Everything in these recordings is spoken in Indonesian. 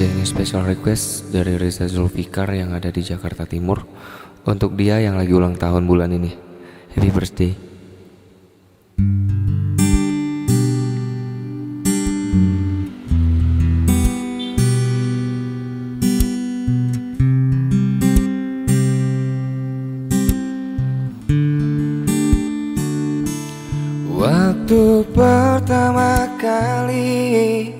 Oke ini special request dari Reza Zulfikar yang ada di Jakarta Timur Untuk dia yang lagi ulang tahun bulan ini. Happy birthday. Waktu pertama kali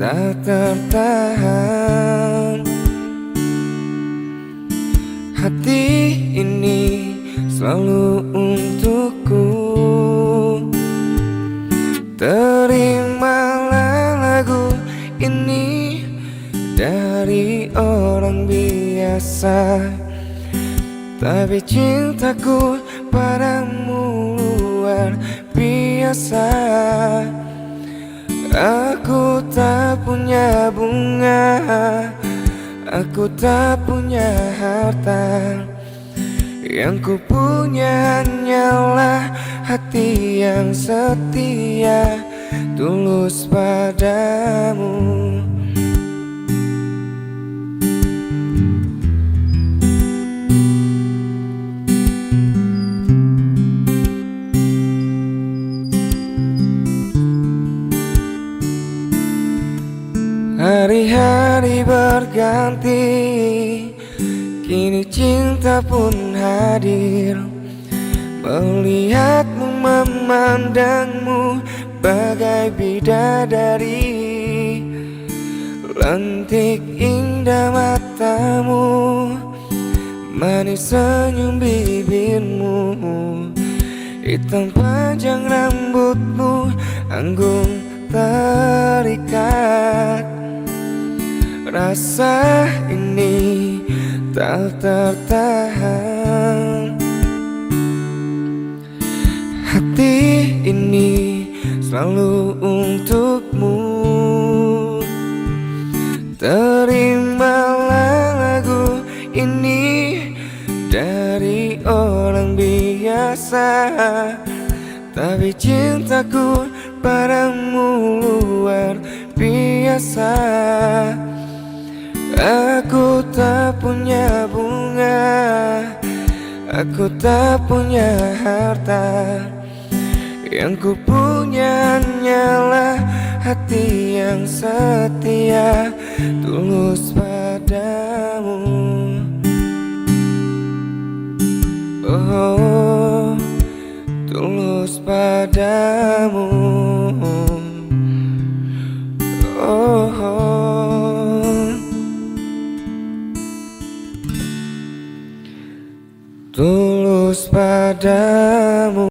tak tertahan Hati ini selalu untukku. Terimalah lagu ini dari orang biasa. Tapi cintaku padamu luar biasa Aku tak punya bunga Aku tak punya harta. Yang ku punya hanyalah hati yang setia Tulus padamu Hari-hari berganti Kini cinta pun hadir. Melihatmu memandangmu Bagai bidadari. Lentik indah matamu Manis senyum bibirmu. Hitam panjang rambutmu Anggun terikat Rasa ini tak tertahan. Hati ini selalu untukmu. Terimalah lagu ini dari orang biasa. Tapi cintaku padamu luar biasa Aku tak punya bunga Aku tak punya harta. Yang ku punya hanyalah hati yang setia Tulus padamu. Oh, tulus padamu. Oh, oh. Tulus padamu